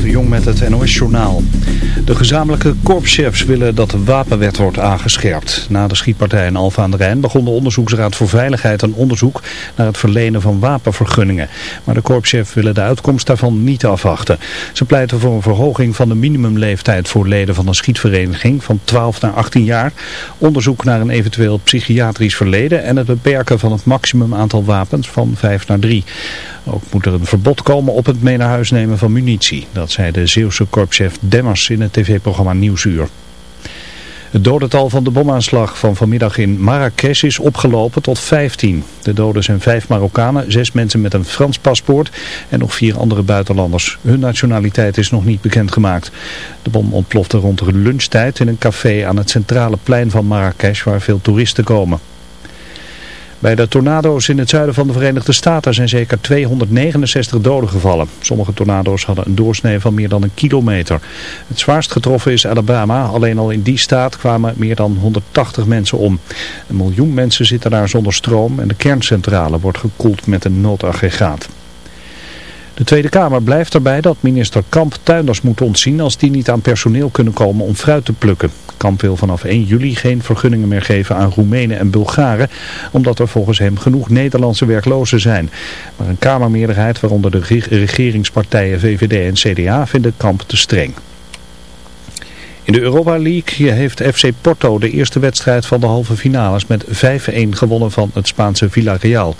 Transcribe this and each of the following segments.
De Jong met het NOS-journaal. De gezamenlijke korpschefs willen dat de wapenwet wordt aangescherpt. Na de schietpartij in Alfa aan de Rijn begon de Onderzoeksraad voor Veiligheid een onderzoek naar het verlenen van wapenvergunningen. Maar de korpschefs willen de uitkomst daarvan niet afwachten. Ze pleiten voor een verhoging van de minimumleeftijd voor leden van een schietvereniging van 12 naar 18 jaar. Onderzoek naar een eventueel psychiatrisch verleden en het beperken van het maximum aantal wapens van 5 naar 3. Ook moet er een verbod komen op het mee naar huis nemen van munitie. Dat zei de Zeeuwse korpschef Demmers in het tv-programma Nieuwsuur. Het dodental van de bomaanslag van vanmiddag in Marrakesh is opgelopen tot 15. De doden zijn vijf Marokkanen, zes mensen met een Frans paspoort en nog vier andere buitenlanders. Hun nationaliteit is nog niet bekendgemaakt. De bom ontplofte rond lunchtijd in een café aan het centrale plein van Marrakesh waar veel toeristen komen. Bij de tornado's in het zuiden van de Verenigde Staten zijn zeker 269 doden gevallen. Sommige tornado's hadden een doorsnee van meer dan een kilometer. Het zwaarst getroffen is Alabama. Alleen al in die staat kwamen meer dan 180 mensen om. Een miljoen mensen zitten daar zonder stroom en de kerncentrale wordt gekoeld met een noodaggregaat. De Tweede Kamer blijft erbij dat minister Kamp tuinders moet ontzien als die niet aan personeel kunnen komen om fruit te plukken. Kamp wil vanaf 1 juli geen vergunningen meer geven aan Roemenen en Bulgaren, omdat er volgens hem genoeg Nederlandse werklozen zijn. Maar een Kamermeerderheid, waaronder de regeringspartijen VVD en CDA, vinden Kamp te streng. In de Europa League heeft FC Porto de eerste wedstrijd van de halve finales met 5-1 gewonnen van het Spaanse Villarreal.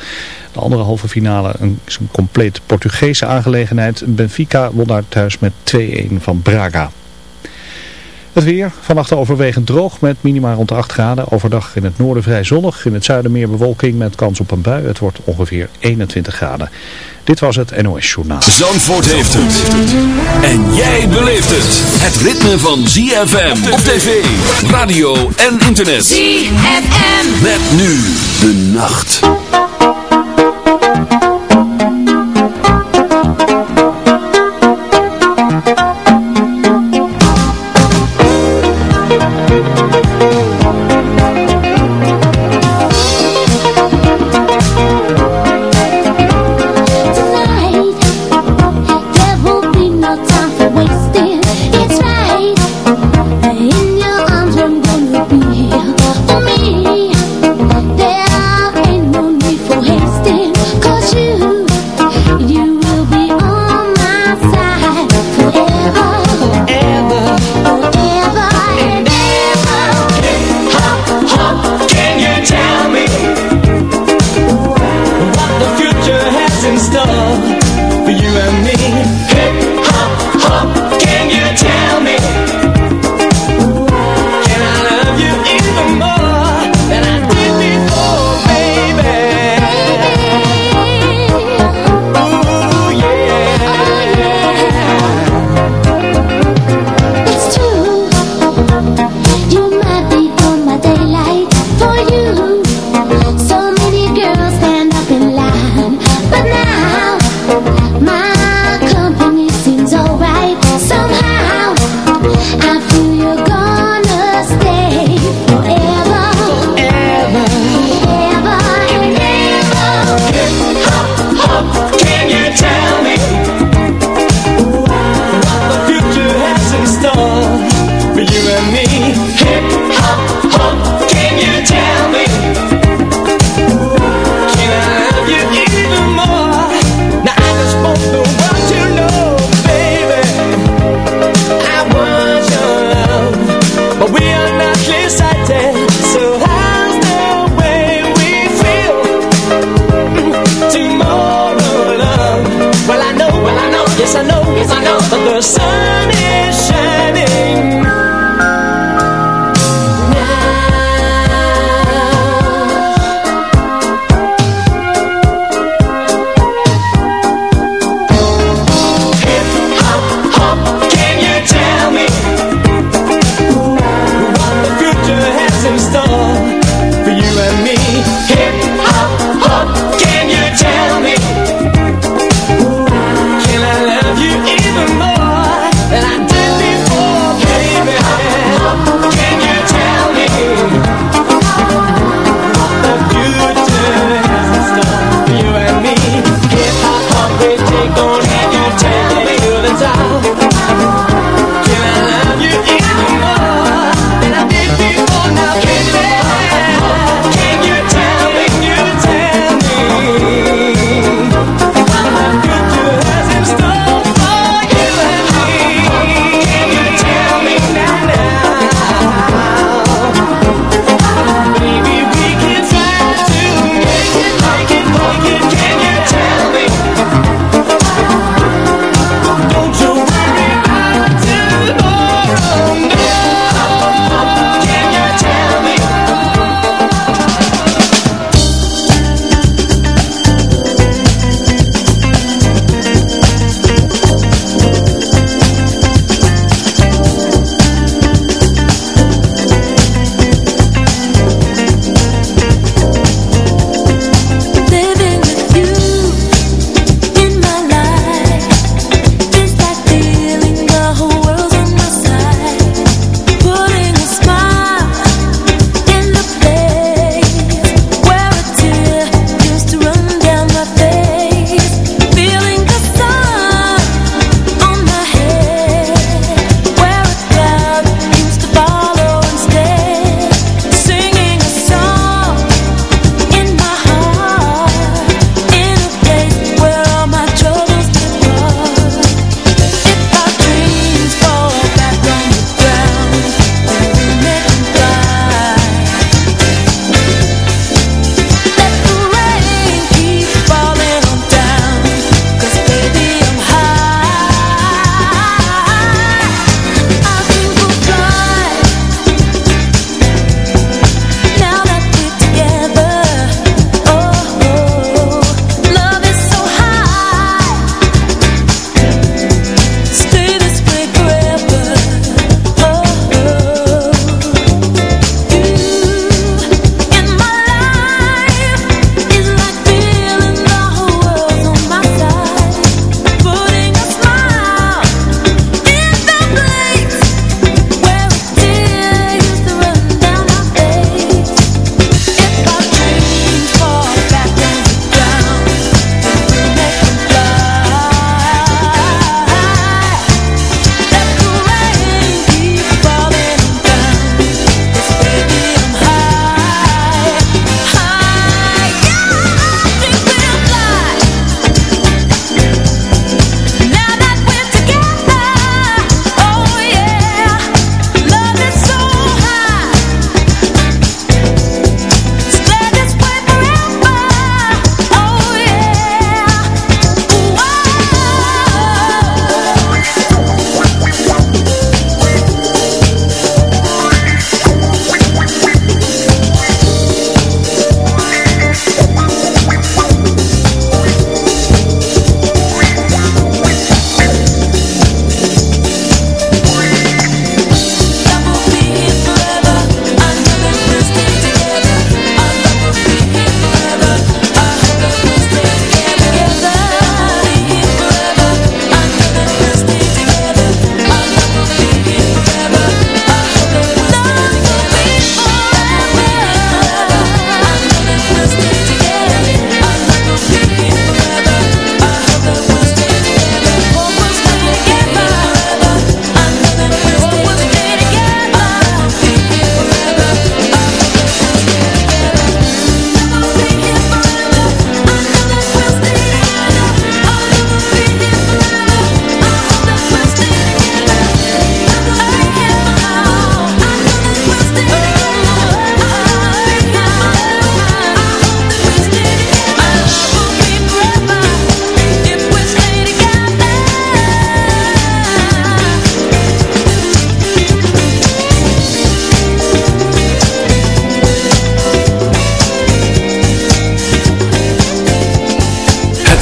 De andere halve finale is een compleet Portugese aangelegenheid. Benfica won daar thuis met 2-1 van Braga. Het weer, vannacht overwegend droog met minima rond de 8 graden. Overdag in het noorden vrij zonnig, in het zuiden meer bewolking met kans op een bui. Het wordt ongeveer 21 graden. Dit was het NOS Journaal. Zandvoort heeft het. En jij beleeft het. Het ritme van ZFM op tv, radio en internet. ZFM. Met nu de nacht.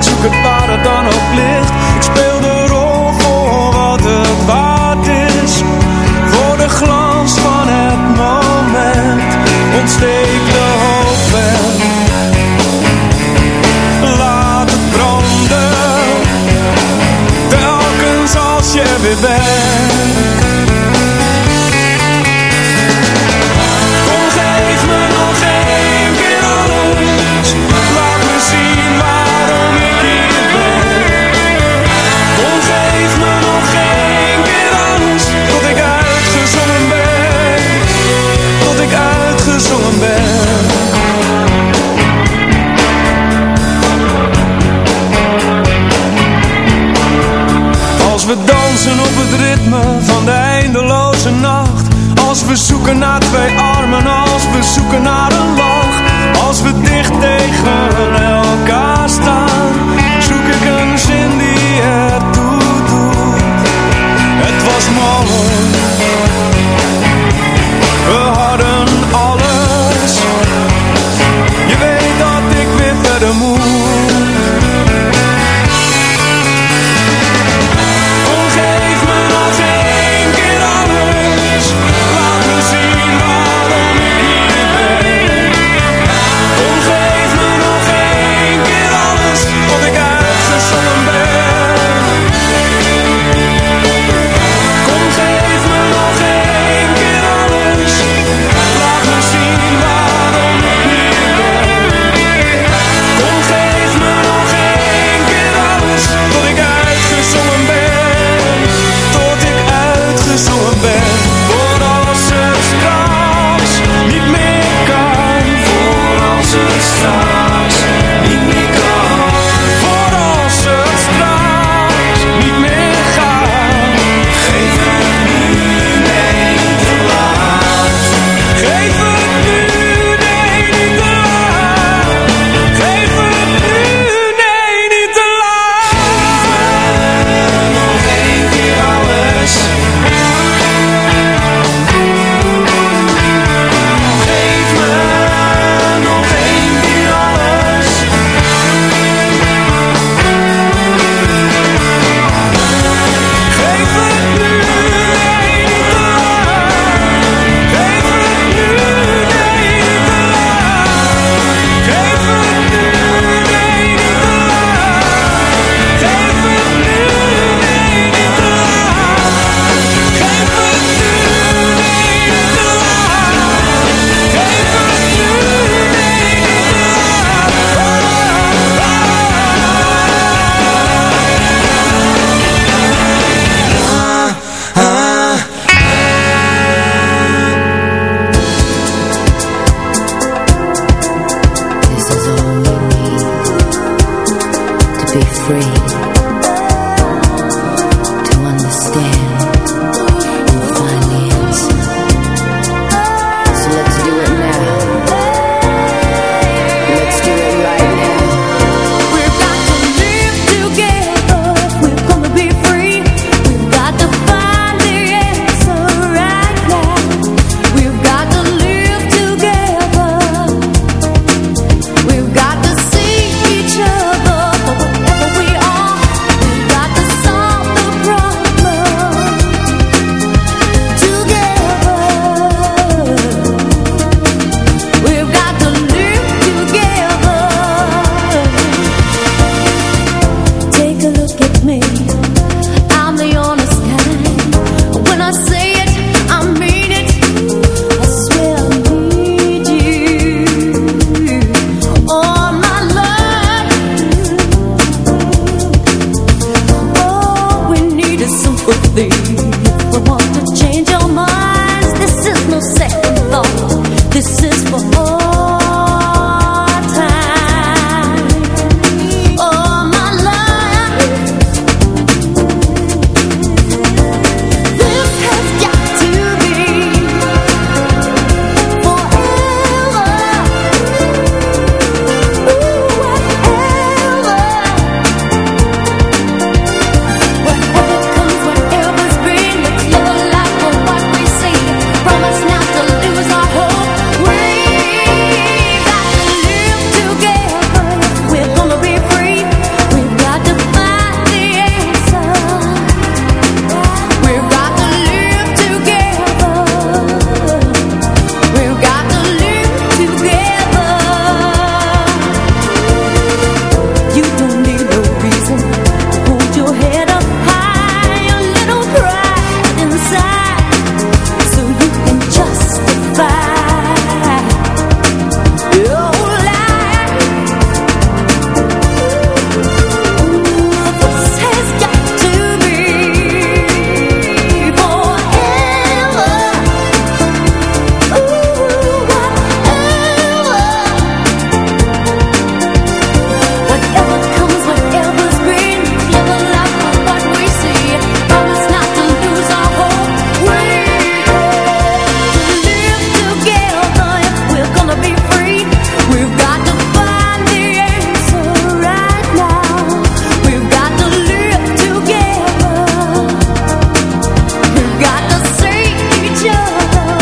ik zoek het waar dan ook licht. Speel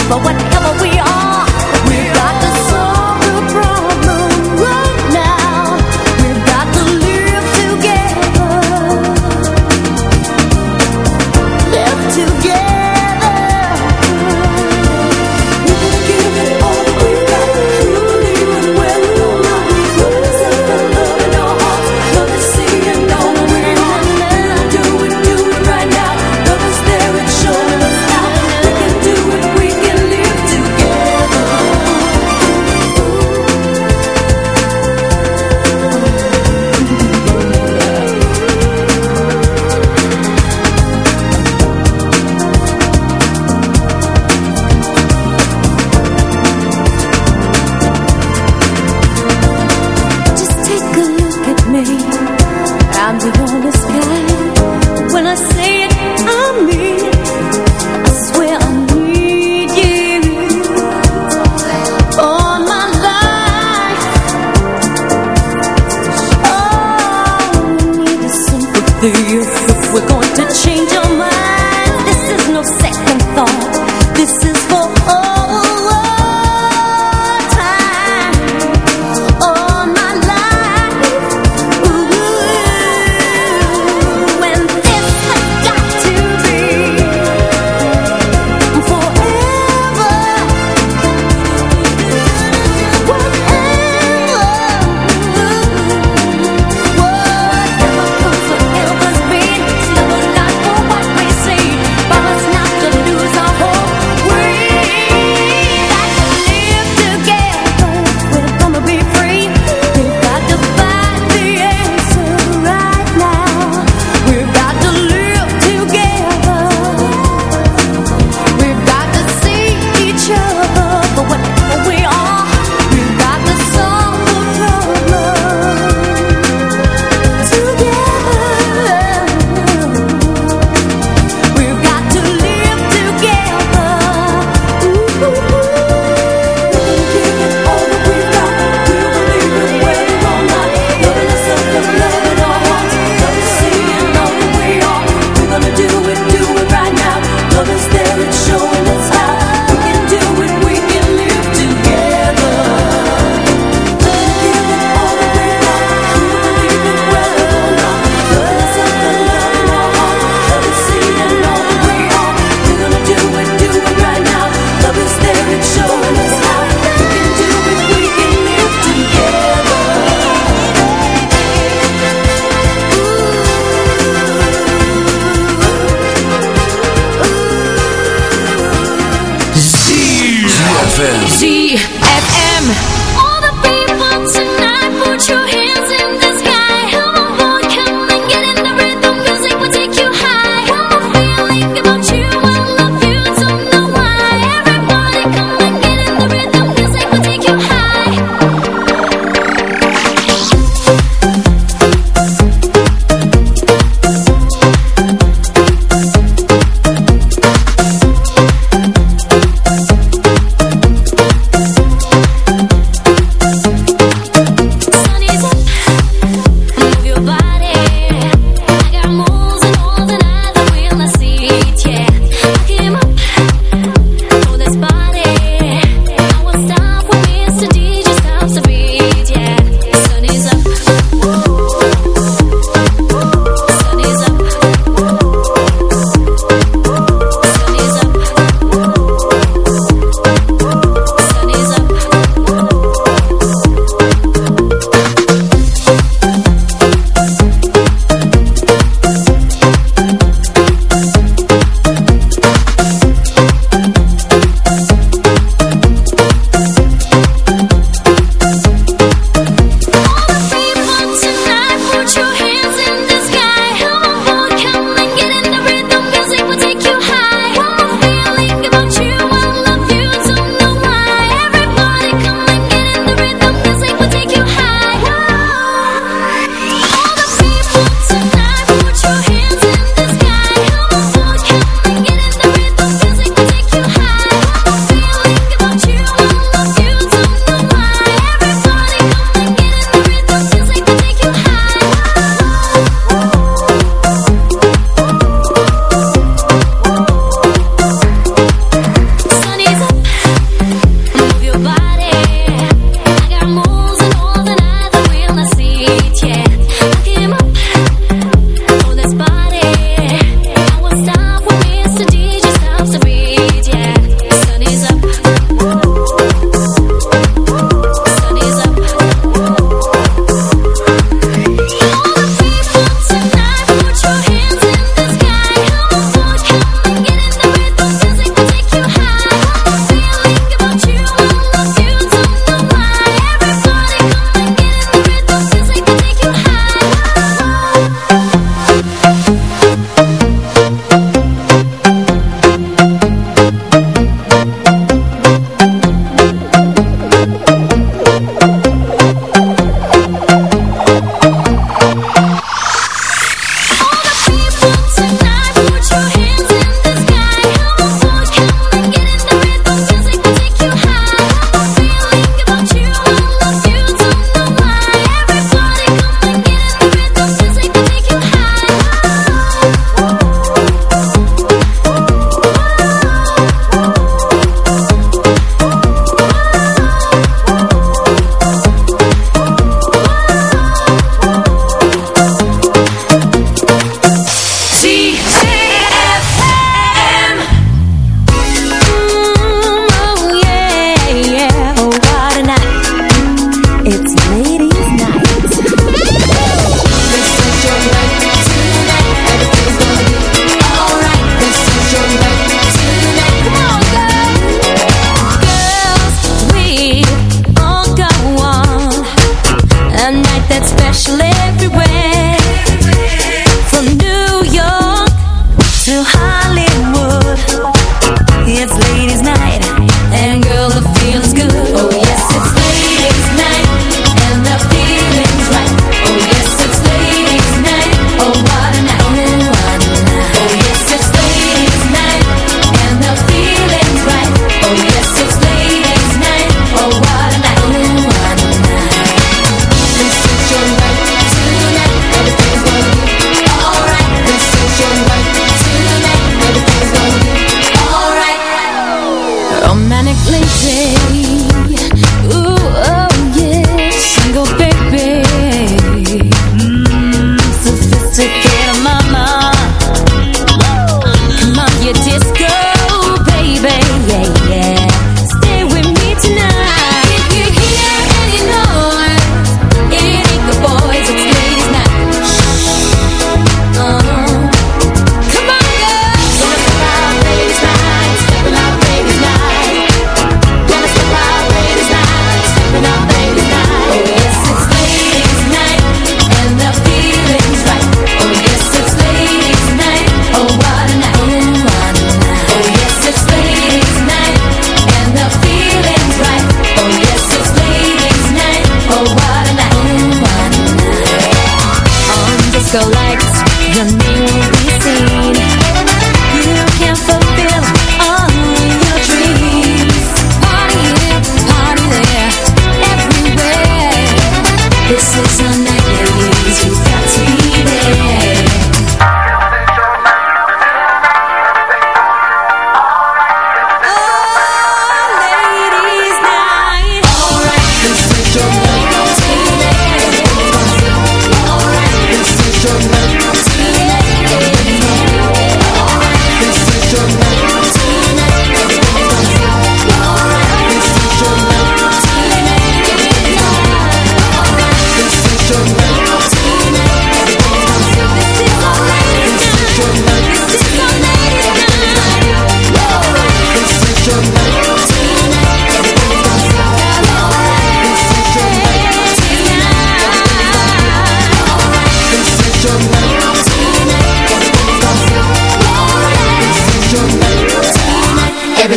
but what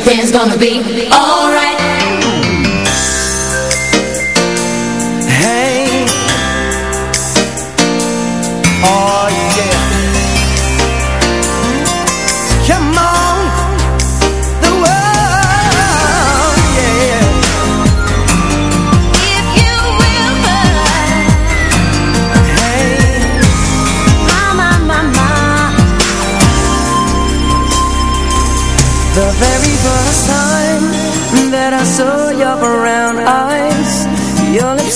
everything's gonna be alright.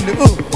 doing the ooh.